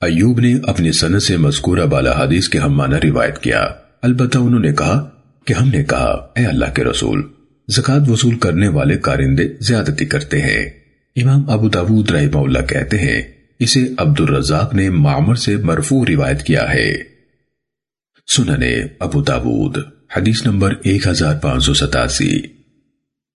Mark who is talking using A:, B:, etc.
A: ایوب نے اپنی سنت سے مذکورہ بالا حدیث کے ہم معنی روایت کیا۔ البتہ انہوں نے کہا کہ ہم نے کہا، اے اللہ کے رسول زکاة وصول کرنے والے کارندے زیادتی کرتے ہیں۔ امام ابو داود رحمہ اللہ کہتے ہیں، اسے عبد الرزاق نے معمر سے مرفوع روایت کیا ہے۔ سننے ابو داود، حدیث نمبر ایک ہزار پانچ سو ستاسی۔